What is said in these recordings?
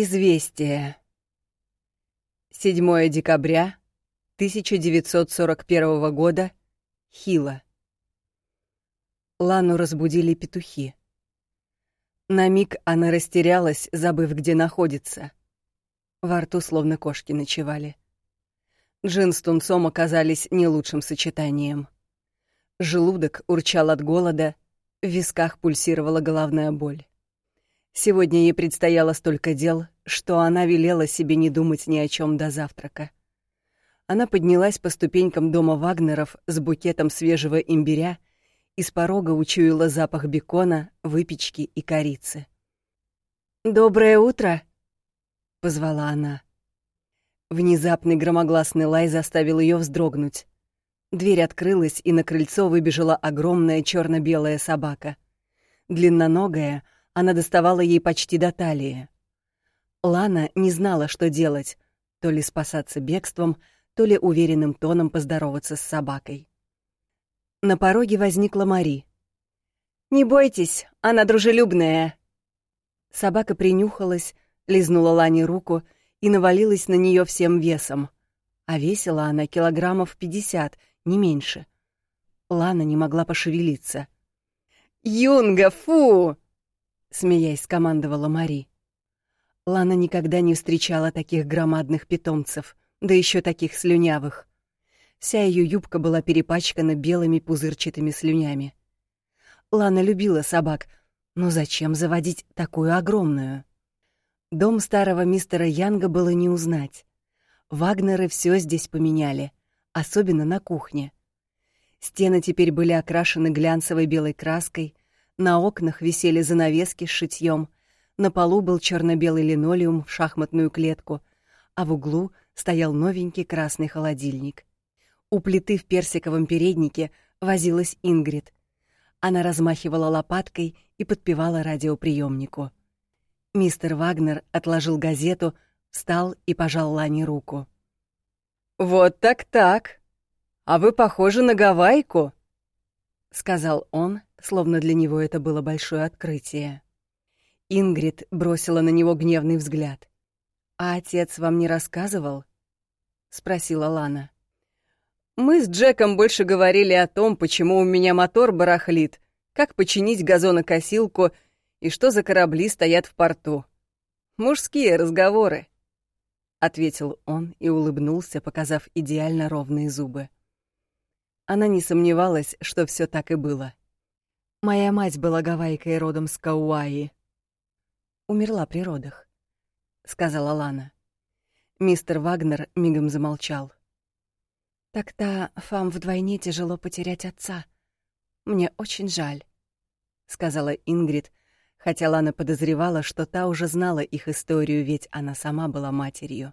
Известие. 7 декабря 1941 года. Хила. Лану разбудили петухи. На миг она растерялась, забыв, где находится. Во рту словно кошки ночевали. Джин с тунцом оказались не лучшим сочетанием. Желудок урчал от голода, в висках пульсировала головная боль. Сегодня ей предстояло столько дел, что она велела себе не думать ни о чем до завтрака. Она поднялась по ступенькам дома Вагнеров с букетом свежего имбиря и с порога учуяла запах бекона, выпечки и корицы. «Доброе утро!» — позвала она. Внезапный громогласный лай заставил ее вздрогнуть. Дверь открылась, и на крыльцо выбежала огромная черно белая собака. Длинноногая, она доставала ей почти до талии. Лана не знала, что делать, то ли спасаться бегством, то ли уверенным тоном поздороваться с собакой. На пороге возникла Мари. «Не бойтесь, она дружелюбная». Собака принюхалась, лизнула Лане руку и навалилась на нее всем весом. А весила она килограммов пятьдесят, не меньше. Лана не могла пошевелиться. «Юнга, фу!» — смеясь скомандовала Мари. Лана никогда не встречала таких громадных питомцев, да еще таких слюнявых. Вся ее юбка была перепачкана белыми пузырчатыми слюнями. Лана любила собак, но зачем заводить такую огромную? Дом старого мистера Янга было не узнать. Вагнеры все здесь поменяли, особенно на кухне. Стены теперь были окрашены глянцевой белой краской, на окнах висели занавески с шитьем, на полу был черно-белый линолеум в шахматную клетку, а в углу стоял новенький красный холодильник. У плиты в персиковом переднике возилась Ингрид. Она размахивала лопаткой и подпевала радиоприемнику. Мистер Вагнер отложил газету, встал и пожал Лане руку. «Вот так-так. А вы похожи на гавайку», — сказал он, словно для него это было большое открытие. Ингрид бросила на него гневный взгляд. «А отец вам не рассказывал?» — спросила Лана. «Мы с Джеком больше говорили о том, почему у меня мотор барахлит, как починить газонокосилку и что за корабли стоят в порту. Мужские разговоры», — ответил он и улыбнулся, показав идеально ровные зубы. Она не сомневалась, что все так и было. «Моя мать была гавайкой родом с Кауаи. Умерла при родах», — сказала Лана. Мистер Вагнер мигом замолчал. «Так-то фам вдвойне тяжело потерять отца. Мне очень жаль», — сказала Ингрид, хотя Лана подозревала, что та уже знала их историю, ведь она сама была матерью.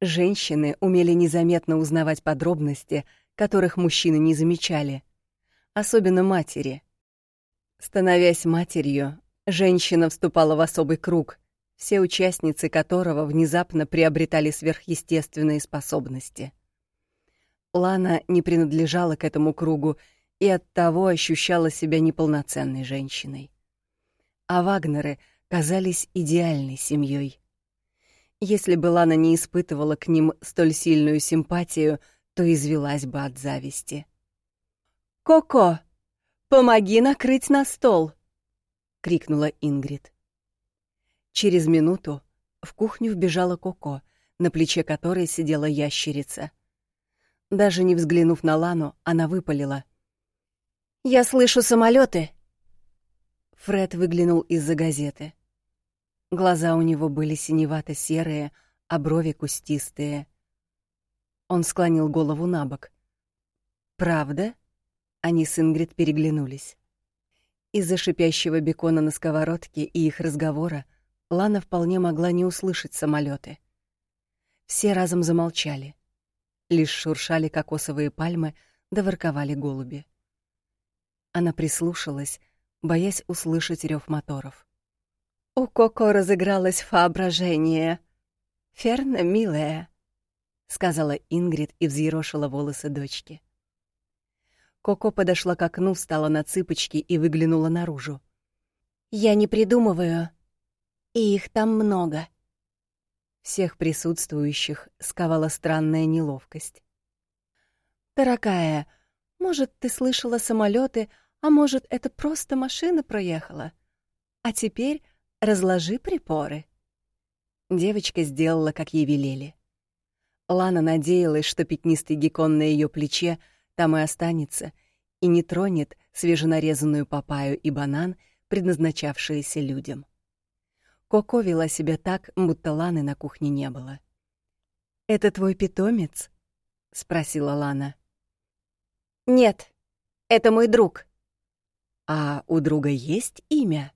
Женщины умели незаметно узнавать подробности, которых мужчины не замечали, особенно матери. Становясь матерью, женщина вступала в особый круг, все участницы которого внезапно приобретали сверхъестественные способности. Лана не принадлежала к этому кругу и оттого ощущала себя неполноценной женщиной. А Вагнеры казались идеальной семьей. Если бы Лана не испытывала к ним столь сильную симпатию, то извелась бы от зависти. «Коко, помоги накрыть на стол!» — крикнула Ингрид. Через минуту в кухню вбежала Коко, на плече которой сидела ящерица. Даже не взглянув на Лану, она выпалила. «Я слышу самолеты. Фред выглянул из-за газеты. Глаза у него были синевато-серые, а брови кустистые. Он склонил голову на бок. «Правда?» Они с Ингрид переглянулись. Из-за шипящего бекона на сковородке и их разговора Лана вполне могла не услышать самолеты. Все разом замолчали. Лишь шуршали кокосовые пальмы, да ворковали голуби. Она прислушалась, боясь услышать рев моторов. «У Коко разыгралось воображение. Ферна, милая», — сказала Ингрид и взъерошила волосы дочки. Коко подошла к окну, встала на цыпочки и выглянула наружу. «Я не придумываю», И их там много. Всех присутствующих сковала странная неловкость. «Дорогая, может, ты слышала самолеты, а может, это просто машина проехала? А теперь разложи припоры». Девочка сделала, как ей велели. Лана надеялась, что пятнистый геккон на ее плече там и останется и не тронет свеженарезанную папаю и банан, предназначавшиеся людям. Коко вела себя так, будто Ланы на кухне не было. «Это твой питомец?» — спросила Лана. «Нет, это мой друг». «А у друга есть имя?»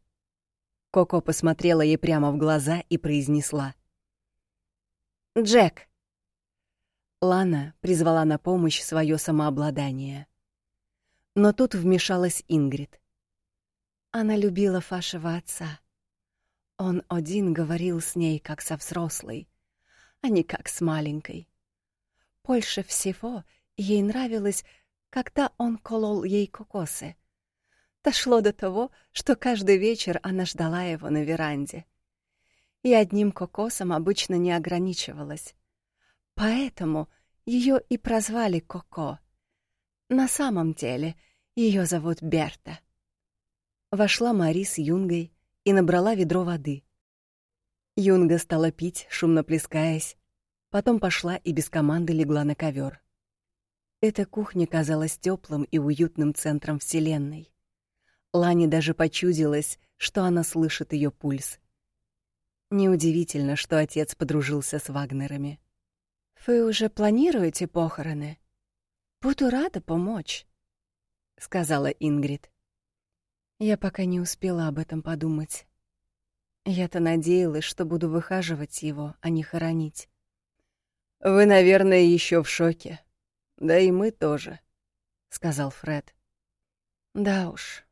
Коко посмотрела ей прямо в глаза и произнесла. «Джек». Лана призвала на помощь свое самообладание. Но тут вмешалась Ингрид. Она любила вашего отца. Он один говорил с ней, как со взрослой, а не как с маленькой. Больше всего ей нравилось, когда он колол ей кокосы. Дошло до того, что каждый вечер она ждала его на веранде. И одним кокосом обычно не ограничивалась. Поэтому ее и прозвали Коко. На самом деле ее зовут Берта. Вошла Мари с Юнгой и набрала ведро воды. Юнга стала пить, шумно плескаясь, потом пошла и без команды легла на ковер. Эта кухня казалась теплым и уютным центром вселенной. Лане даже почудилось, что она слышит ее пульс. Неудивительно, что отец подружился с Вагнерами. Вы уже планируете похороны? Буду рада помочь, сказала Ингрид. Я пока не успела об этом подумать. Я-то надеялась, что буду выхаживать его, а не хоронить. Вы, наверное, еще в шоке. Да и мы тоже, сказал Фред. Да уж.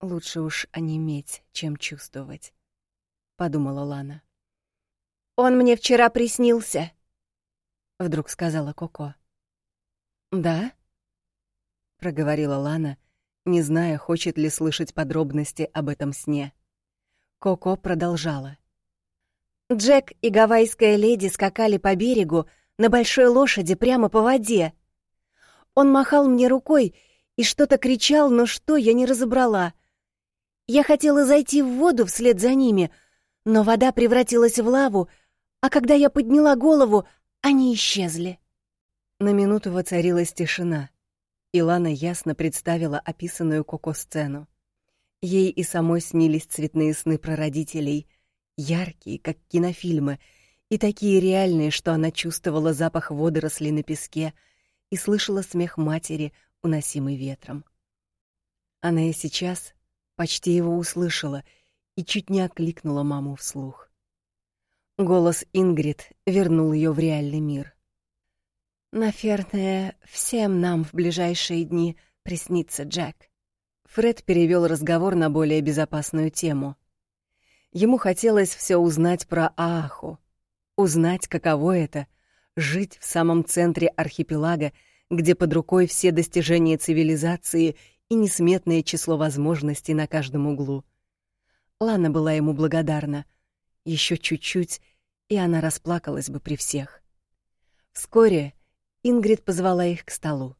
Лучше уж онеметь, чем чувствовать, подумала Лана. Он мне вчера приснился, — вдруг сказала Коко. «Да?» — проговорила Лана, не зная, хочет ли слышать подробности об этом сне. Коко продолжала. «Джек и гавайская леди скакали по берегу на большой лошади прямо по воде. Он махал мне рукой и что-то кричал, но что, я не разобрала. Я хотела зайти в воду вслед за ними, но вода превратилась в лаву, а когда я подняла голову, они исчезли. На минуту воцарилась тишина. и Лана ясно представила описанную Коко-сцену. Ей и самой снились цветные сны про родителей, яркие, как кинофильмы, и такие реальные, что она чувствовала запах водорослей на песке и слышала смех матери, уносимый ветром. Она и сейчас почти его услышала и чуть не окликнула маму вслух. Голос Ингрид вернул ее в реальный мир. «Наверное, всем нам в ближайшие дни приснится Джек». Фред перевел разговор на более безопасную тему. Ему хотелось все узнать про Ааху, узнать, каково это — жить в самом центре архипелага, где под рукой все достижения цивилизации и несметное число возможностей на каждом углу. Лана была ему благодарна — еще чуть-чуть, и она расплакалась бы при всех. Вскоре Ингрид позвала их к столу.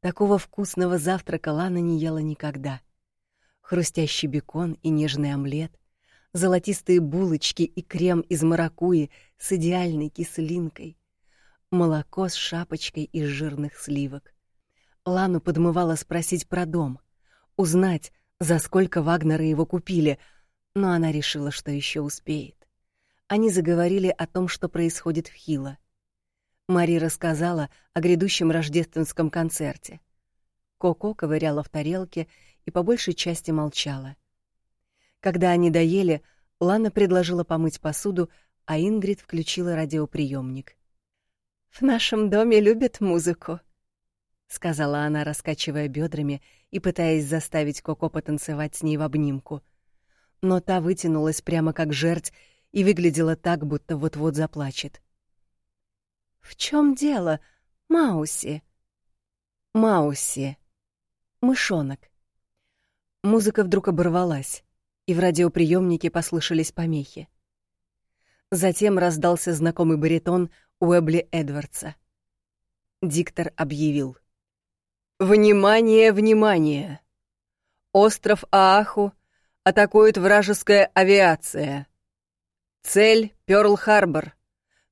Такого вкусного завтрака Лана не ела никогда. Хрустящий бекон и нежный омлет, золотистые булочки и крем из маракуйи с идеальной кислинкой, молоко с шапочкой из жирных сливок. Лану подмывало спросить про дом, узнать, за сколько Вагнера его купили — но она решила, что еще успеет. Они заговорили о том, что происходит в Хило. Мари рассказала о грядущем рождественском концерте. Коко ковыряла в тарелке и по большей части молчала. Когда они доели, Лана предложила помыть посуду, а Ингрид включила радиоприемник. «В нашем доме любят музыку», — сказала она, раскачивая бедрами и пытаясь заставить Коко потанцевать с ней в обнимку — но та вытянулась прямо как жерть и выглядела так, будто вот-вот заплачет. «В чем дело, Мауси?» «Мауси. Мышонок». Музыка вдруг оборвалась. и в радиоприемнике послышались помехи. Затем раздался знакомый баритон Уэбли Эдвардса. Диктор объявил. «Внимание, внимание! Остров Ааху атакует вражеская авиация. Цель — Пёрл-Харбор,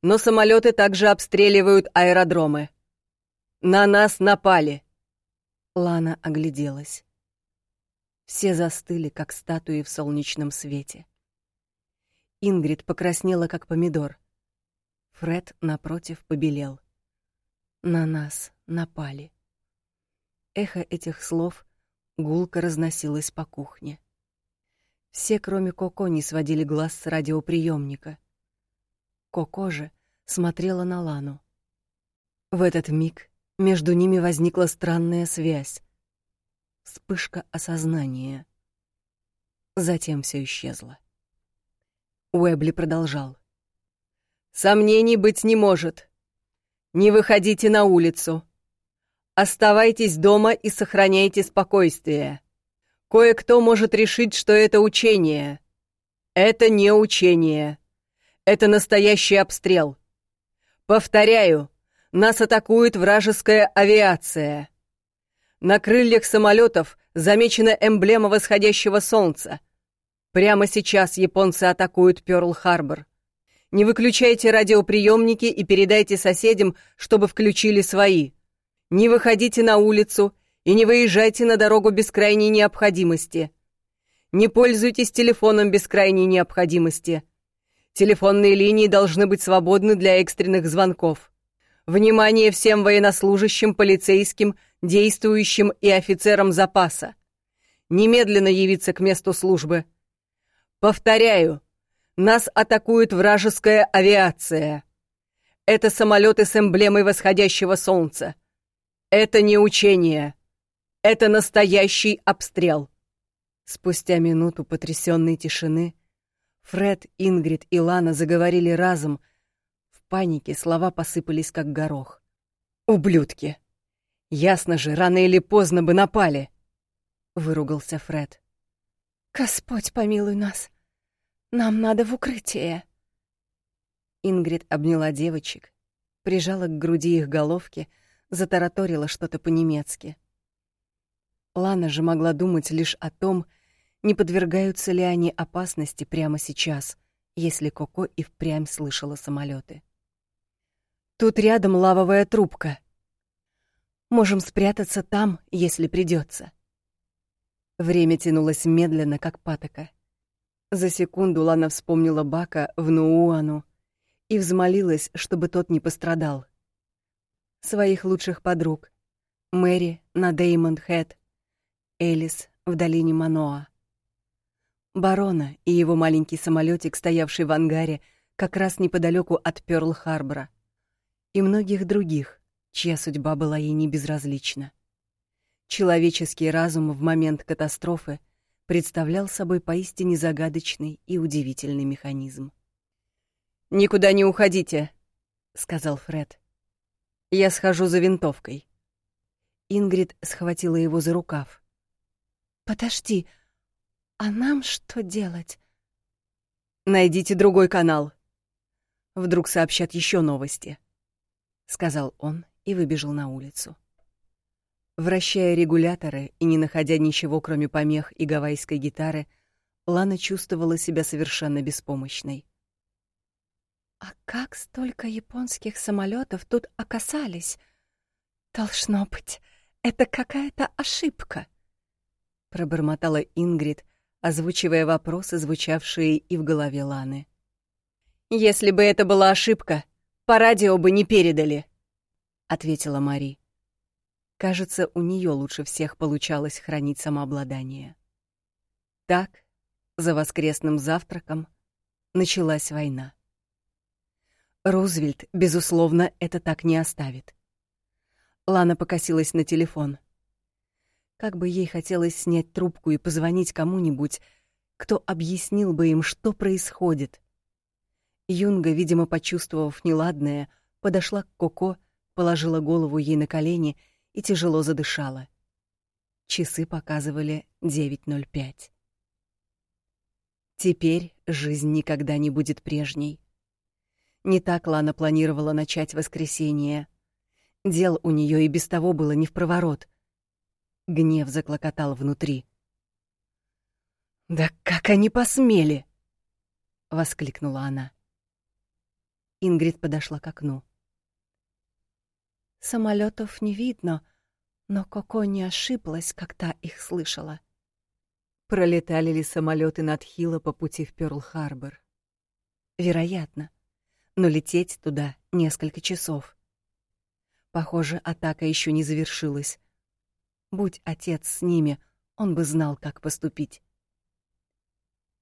но самолеты также обстреливают аэродромы. На нас напали!» Лана огляделась. Все застыли, как статуи в солнечном свете. Ингрид покраснела, как помидор. Фред, напротив, побелел. На нас напали. Эхо этих слов гулко разносилось по кухне. Все, кроме Коко, не сводили глаз с радиоприемника. Коко же смотрела на Лану. В этот миг между ними возникла странная связь. Вспышка осознания. Затем все исчезло. Уэбли продолжал. «Сомнений быть не может. Не выходите на улицу. Оставайтесь дома и сохраняйте спокойствие. Кое-кто может решить, что это учение. Это не учение. Это настоящий обстрел. Повторяю, нас атакует вражеская авиация. На крыльях самолетов замечена эмблема восходящего солнца. Прямо сейчас японцы атакуют Пёрл-Харбор. Не выключайте радиоприемники и передайте соседям, чтобы включили свои. Не выходите на улицу и не выезжайте на дорогу без крайней необходимости. Не пользуйтесь телефоном без крайней необходимости. Телефонные линии должны быть свободны для экстренных звонков. Внимание всем военнослужащим, полицейским, действующим и офицерам запаса. Немедленно явиться к месту службы. Повторяю, нас атакует вражеская авиация. Это самолеты с эмблемой восходящего солнца. Это не учение. Это настоящий обстрел. Спустя минуту потрясенной тишины Фред, Ингрид и Лана заговорили разом. В панике слова посыпались как горох. «Ублюдки! Ясно же, рано или поздно бы напали!» — выругался Фред. «Господь помилуй нас! Нам надо в укрытие. Ингрид обняла девочек, прижала к груди их головки, затараторила что-то по-немецки. Лана же могла думать лишь о том, не подвергаются ли они опасности прямо сейчас, если Коко и впрямь слышала самолеты. Тут рядом лавовая трубка. Можем спрятаться там, если придется. Время тянулось медленно, как патока. За секунду Лана вспомнила Бака в Нууану и взмолилась, чтобы тот не пострадал. Своих лучших подруг — Мэри на Деймонд-Хэт, Элис в долине Маноа. Барона и его маленький самолетик, стоявший в ангаре как раз неподалеку от Пёрл-Харбора. И многих других, чья судьба была ей не безразлична. Человеческий разум в момент катастрофы — представлял собой поистине загадочный и удивительный механизм. «Никуда не уходите», — сказал Фред. «Я схожу за винтовкой». Ингрид схватила его за рукав. «Подожди, а нам что делать?» «Найдите другой канал. Вдруг сообщат еще новости», — сказал он и выбежал на улицу. Вращая регуляторы и не находя ничего, кроме помех и гавайской гитары, Лана чувствовала себя совершенно беспомощной. «А как столько японских самолетов тут оказались? Должно быть, это какая-то ошибка!» Пробормотала Ингрид, озвучивая вопросы, звучавшие и в голове Ланы. «Если бы это была ошибка, по радио бы не передали», — ответила Мари. Кажется, у нее лучше всех получалось хранить самообладание. Так, за воскресным завтраком, началась война. Рузвельт, безусловно, это так не оставит. Лана покосилась на телефон. Как бы ей хотелось снять трубку и позвонить кому-нибудь, кто объяснил бы им, что происходит. Юнга, видимо, почувствовав неладное, подошла к Коко, положила голову ей на колени — и тяжело задышала. Часы показывали 9.05. Теперь жизнь никогда не будет прежней. Не так Лана планировала начать воскресенье. Дел у нее и без того было не в проворот. Гнев заклокотал внутри. «Да как они посмели!» — воскликнула она. Ингрид подошла к окну. Самолетов не видно, но Коко не ошиблась, когда их слышала. Пролетали ли самолеты над Хилла по пути в Пёрл-Харбор? Вероятно но лететь туда несколько часов. Похоже, атака еще не завершилась. Будь отец с ними, он бы знал, как поступить.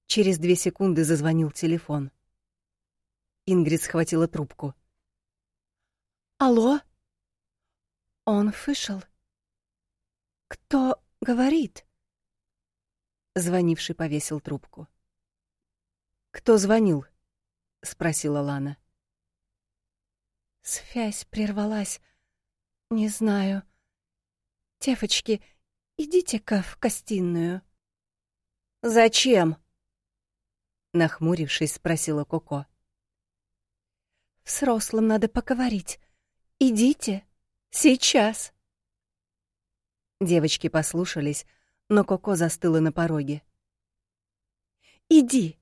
Через две секунды зазвонил телефон. Ингрид схватила трубку. Алло? Он вышел. Кто говорит? Звонивший повесил трубку. Кто звонил? спросила Лана. Связь прервалась. Не знаю. Девочки, идите-ка в гостиную. Зачем? Нахмурившись, спросила Коко. Взрослым надо поговорить. Идите. Сейчас. Девочки послушались, но Коко застыла на пороге. «Иди!»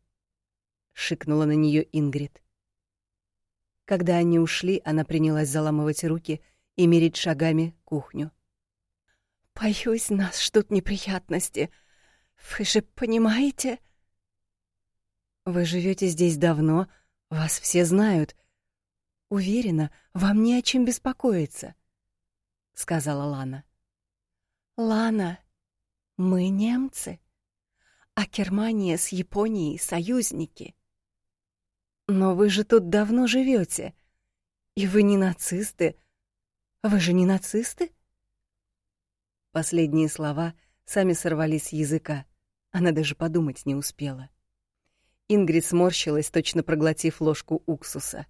— шикнула на нее Ингрид. Когда они ушли, она принялась заламывать руки и мерить шагами кухню. «Боюсь, нас ждут неприятности. Вы же понимаете?» «Вы живете здесь давно, вас все знают. Уверена, вам не о чем беспокоиться», — сказала Лана. «Лана, мы немцы, а Германия с Японией союзники. Но вы же тут давно живете. И вы не нацисты. Вы же не нацисты? Последние слова сами сорвались с языка. Она даже подумать не успела. Ингрид сморщилась, точно проглотив ложку уксуса.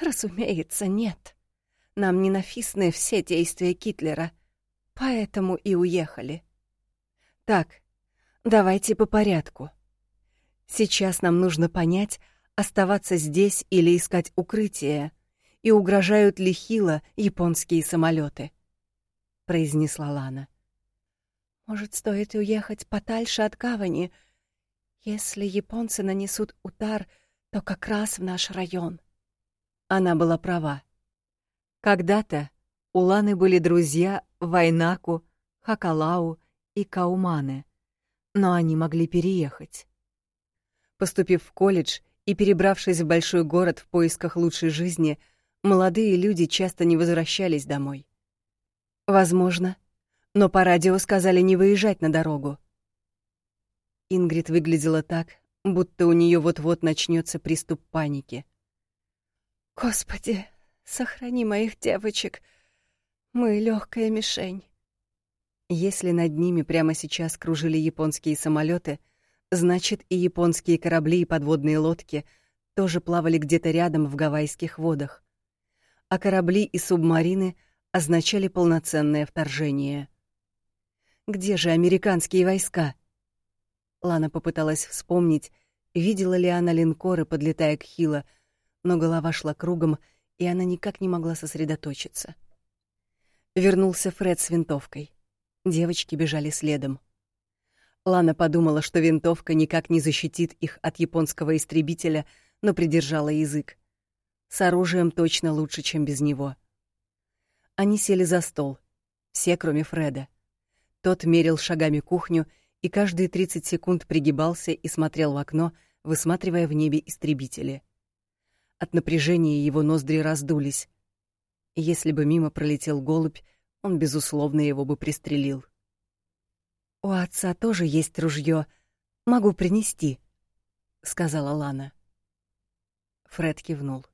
Разумеется, нет. Нам ненавистны все действия Гитлера, поэтому и уехали. Так, давайте по порядку. Сейчас нам нужно понять, оставаться здесь или искать укрытие, и угрожают ли Хила японские самолеты, произнесла Лана. Может, стоит уехать подальше от гавани? Если японцы нанесут удар, то как раз в наш район. Она была права. Когда-то у Ланы были друзья Вайнаку, Хакалау и Каумане, но они могли переехать. Поступив в колледж и перебравшись в большой город в поисках лучшей жизни, молодые люди часто не возвращались домой. Возможно, но по радио сказали не выезжать на дорогу. Ингрид выглядела так, будто у нее вот-вот начнется приступ паники. Господи, сохрани моих девочек. Мы легкая мишень. Если над ними прямо сейчас кружили японские самолеты, Значит, и японские корабли и подводные лодки тоже плавали где-то рядом в гавайских водах. А корабли и субмарины означали полноценное вторжение. Где же американские войска? Лана попыталась вспомнить, видела ли она линкоры, подлетая к Хило, но голова шла кругом, и она никак не могла сосредоточиться. Вернулся Фред с винтовкой. Девочки бежали следом. Лана подумала, что винтовка никак не защитит их от японского истребителя, но придержала язык. С оружием точно лучше, чем без него. Они сели за стол, все, кроме Фреда. Тот мерил шагами кухню и каждые 30 секунд пригибался и смотрел в окно, высматривая в небе истребители. От напряжения его ноздри раздулись. Если бы мимо пролетел голубь, он безусловно его бы пристрелил. У отца тоже есть ружье. Могу принести, сказала Лана. Фред кивнул.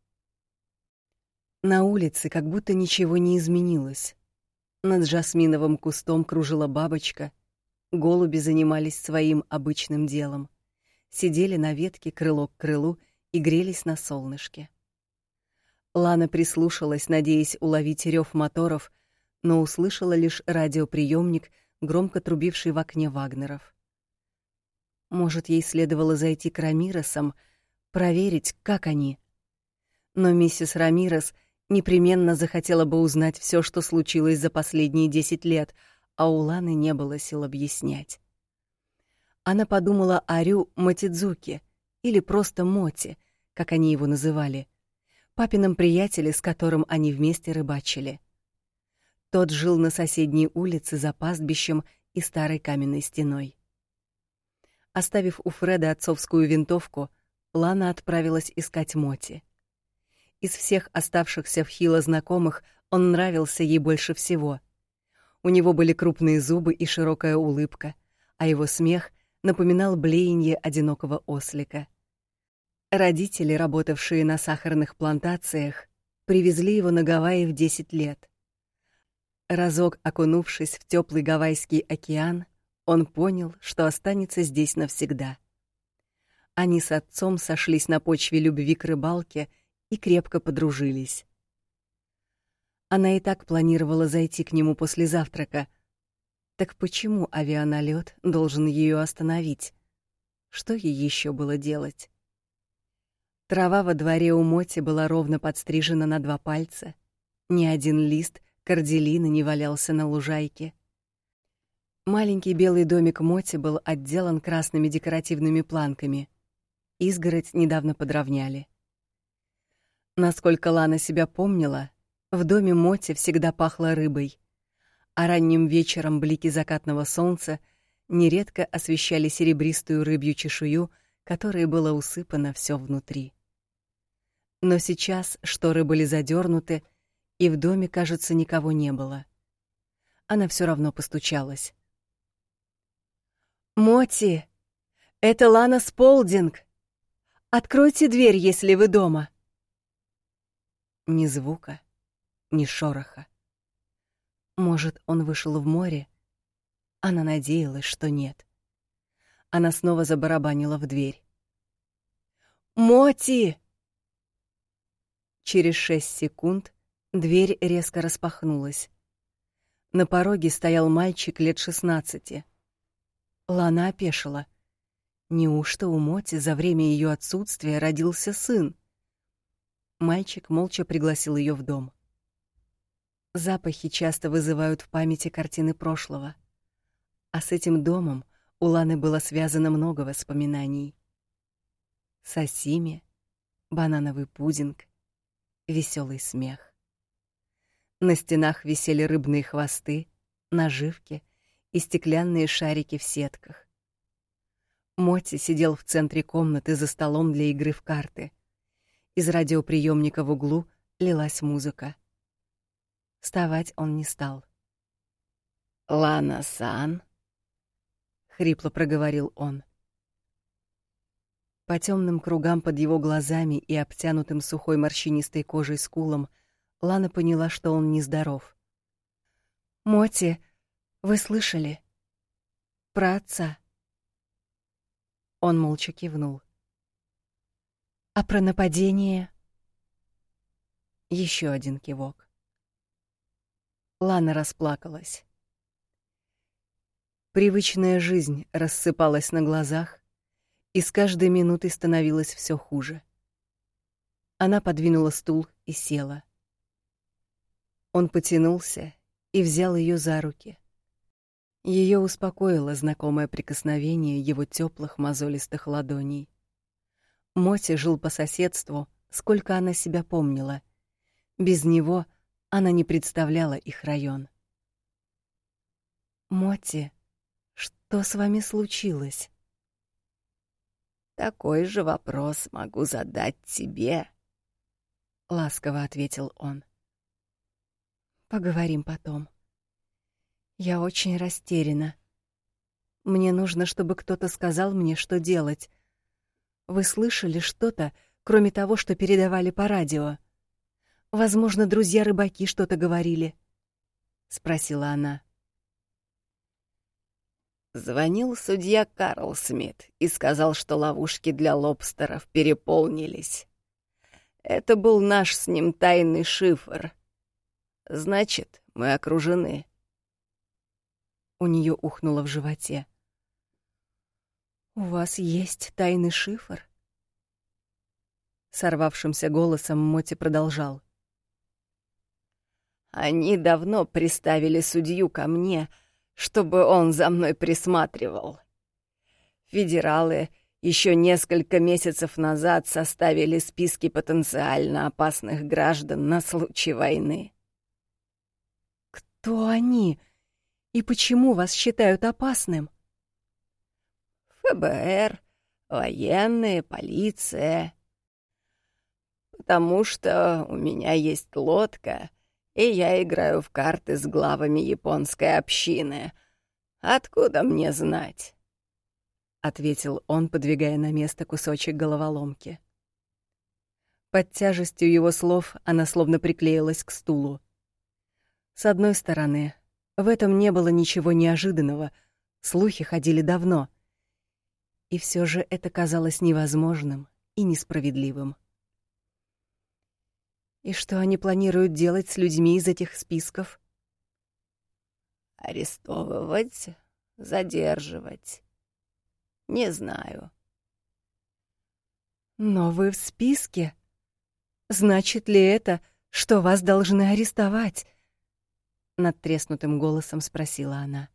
На улице как будто ничего не изменилось. Над жасминовым кустом кружила бабочка. Голуби занимались своим обычным делом. Сидели на ветке крыло к крылу и грелись на солнышке. Лана прислушалась, надеясь уловить рев моторов, но услышала лишь радиоприемник, громко трубивший в окне Вагнеров. Может, ей следовало зайти к Рамиросам, проверить, как они. Но миссис Рамирос непременно захотела бы узнать все, что случилось за последние десять лет, а у Ланы не было сил объяснять. Она подумала о Рю Матидзуки, или просто Моти, как они его называли, папином приятеле, с которым они вместе рыбачили. Тот жил на соседней улице за пастбищем и старой каменной стеной. Оставив у Фреда отцовскую винтовку, Лана отправилась искать Моти. Из всех оставшихся в Хило знакомых он нравился ей больше всего. У него были крупные зубы и широкая улыбка, а его смех напоминал блеяние одинокого ослика. Родители, работавшие на сахарных плантациях, привезли его на Гавайи в 10 лет. Разок окунувшись в теплый Гавайский океан, он понял, что останется здесь навсегда. Они с отцом сошлись на почве любви к рыбалке и крепко подружились. Она и так планировала зайти к нему после завтрака. Так почему авианалет должен ее остановить? Что ей еще было делать? Трава во дворе у Моти была ровно подстрижена на два пальца. Ни один лист корделины не валялся на лужайке. Маленький белый домик Моти был отделан красными декоративными планками. Изгородь недавно подровняли. Насколько Лана себя помнила, в доме Моти всегда пахло рыбой, а ранним вечером блики закатного солнца нередко освещали серебристую рыбью чешую, которой было усыпано все внутри. Но сейчас шторы были задернуты, и в доме, кажется, никого не было. Она все равно постучалась. Моти, это Лана Сполдинг. Откройте дверь, если вы дома. Ни звука, ни шороха. Может, он вышел в море? Она надеялась, что нет. Она снова забарабанила в дверь. Моти! Через шесть секунд дверь резко распахнулась. На пороге стоял мальчик лет шестнадцати. Лана опешила. Неужто у Моти за время ее отсутствия родился сын? Мальчик молча пригласил ее в дом. Запахи часто вызывают в памяти картины прошлого. А с этим домом у Ланы было связано много воспоминаний. Сосими, банановый пудинг, веселый смех. На стенах висели рыбные хвосты, наживки и стеклянные шарики в сетках. Моти сидел в центре комнаты за столом для игры в карты. Из радиоприемника в углу лилась музыка. Вставать он не стал. «Лана-сан», — хрипло проговорил он. По темным кругам под его глазами и обтянутым сухой морщинистой кожей скулам Лана поняла, что он нездоров. «Моти, вы слышали? Про отца?» Он молча кивнул. «А про нападение?» Еще один кивок. Лана расплакалась. Привычная жизнь рассыпалась на глазах, и с каждой минутой становилось все хуже. Она подвинула стул и села. Он потянулся и взял ее за руки. Ее успокоило знакомое прикосновение его теплых мозолистых ладоней. Моти жил по соседству, сколько она себя помнила. Без него она не представляла их район. Моти, что с вами случилось? Такой же вопрос могу задать тебе, ласково ответил он. Поговорим потом. Я очень растеряна. Мне нужно, чтобы кто-то сказал мне, что делать. Вы слышали что-то, кроме того, что передавали по радио? Возможно, друзья-рыбаки что-то говорили, спросила она. Звонил судья Карл Смит и сказал, что ловушки для лобстеров переполнились. Это был наш с ним тайный шифр. Значит, мы окружены. У нее ухнуло в животе. У вас есть тайный шифр? Сорвавшимся голосом Моти продолжал. Они давно приставили судью ко мне, чтобы он за мной присматривал. Федералы еще несколько месяцев назад составили списки потенциально опасных граждан на случай войны. Кто они? И почему вас считают опасным? ФБР, военные, полиция. Потому что у меня есть лодка, и я играю в карты с главами японской общины. Откуда мне знать? — ответил он, подвигая на место кусочек головоломки. Под тяжестью его слов она словно приклеилась к стулу. С одной стороны, в этом не было ничего неожиданного, слухи ходили давно. И все же это казалось невозможным и несправедливым. И что они планируют делать с людьми из этих списков? Арестовывать, задерживать. Не знаю. Но вы в списке. Значит ли это, что вас должны арестовать? Над треснутым голосом спросила она.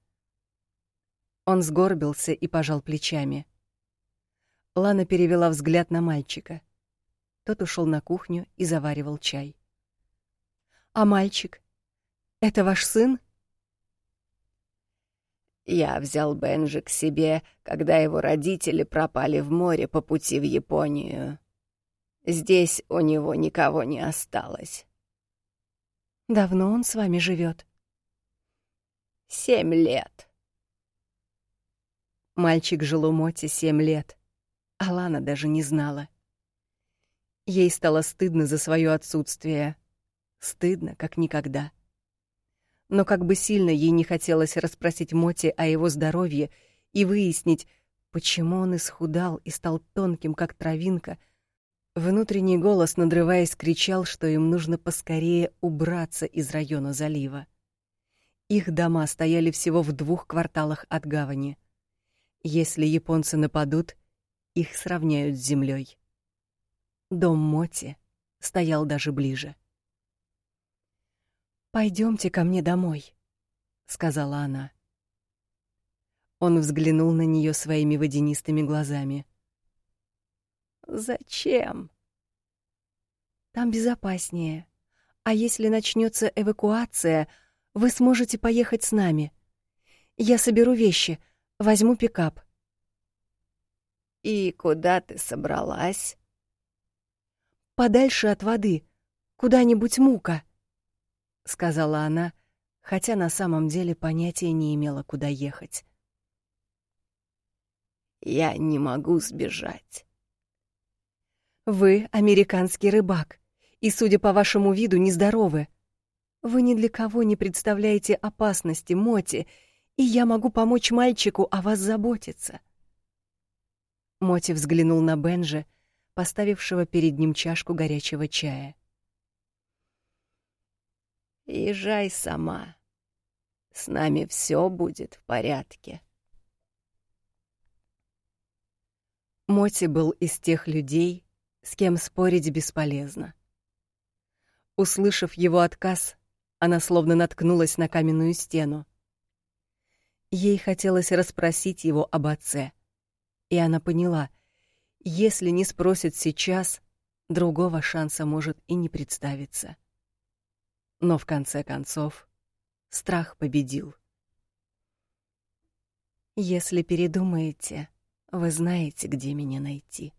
Он сгорбился и пожал плечами. Лана перевела взгляд на мальчика. Тот ушел на кухню и заваривал чай. А мальчик? Это ваш сын? Я взял Бенжи к себе, когда его родители пропали в море по пути в Японию. Здесь у него никого не осталось. Давно он с вами живет? Семь лет. Мальчик жил у Моти семь лет. Алана даже не знала. Ей стало стыдно за свое отсутствие. Стыдно, как никогда. Но как бы сильно ей не хотелось расспросить Моти о его здоровье и выяснить, почему он исхудал и стал тонким, как травинка, внутренний голос, надрываясь, кричал, что им нужно поскорее убраться из района залива. Их дома стояли всего в двух кварталах от гавани. Если японцы нападут, их сравняют с землей. Дом Моти стоял даже ближе. Пойдемте ко мне домой, сказала она. Он взглянул на нее своими водянистыми глазами. Зачем? Там безопаснее. А если начнется эвакуация, вы сможете поехать с нами. Я соберу вещи, возьму пикап. И куда ты собралась? Подальше от воды, куда-нибудь мука. — сказала она, хотя на самом деле понятия не имела, куда ехать. «Я не могу сбежать». «Вы американский рыбак, и, судя по вашему виду, нездоровы. Вы ни для кого не представляете опасности, Моти, и я могу помочь мальчику о вас заботиться». Моти взглянул на Бенжи, поставившего перед ним чашку горячего чая. Езжай сама. С нами все будет в порядке. Моти был из тех людей, с кем спорить бесполезно. Услышав его отказ, она словно наткнулась на каменную стену. Ей хотелось расспросить его об отце, и она поняла, если не спросит сейчас, другого шанса может и не представиться. Но в конце концов страх победил. Если передумаете, вы знаете, где меня найти.